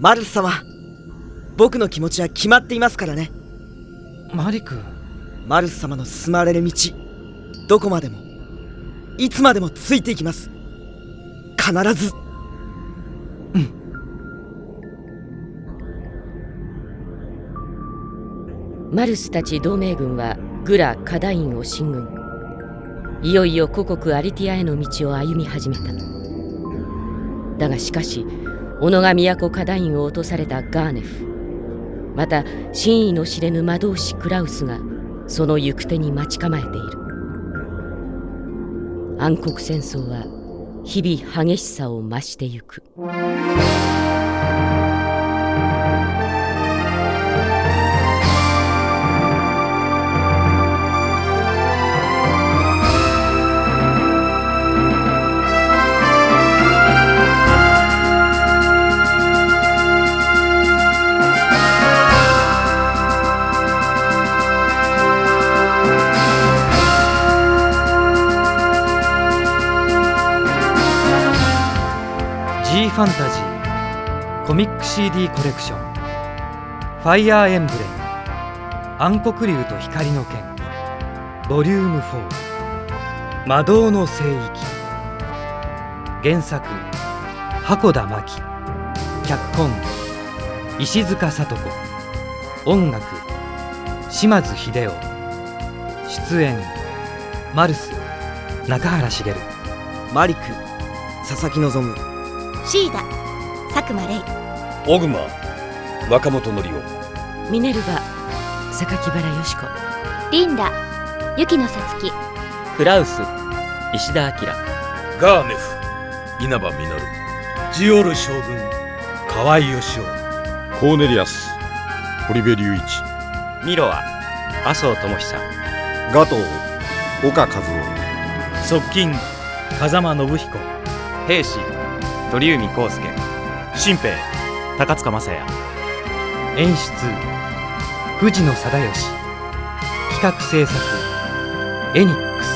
マルス様僕の気持ちは決まっていますからね。マリク。マルス様の進まれる道どこまでもいつまでもついていきます。必ず。マルスたち同盟軍はグラ・カダインを進軍。いよいよ故国アリティアへの道を歩み始めた。だがしかし小野が都カダインを落とされたガーネフまた真意の知れぬ魔導士クラウスがその行く手に待ち構えている暗黒戦争は日々激しさを増してゆく。G ファンタジーコミック CD コレクション「ファイアーエンブレム暗黒竜と光の剣」ボリューム4魔導の聖域原作箱田真希脚本石塚聡子音楽島津秀夫出演マルス中原茂マリク佐々木希。シーダ佐久間レイオグマ若本のりおミネルヴァ榊原よし子。リンダ雪野さつき。クラウス石田明。ガーネフ稲葉実ジオル将軍河合義雄。コーネリアス堀部隆一。ミロア麻生智久。ガトー岡和夫。側近風間信彦。兵士鳥海康介。新兵高塚雅也。演出藤野貞義。企画制作エニックス。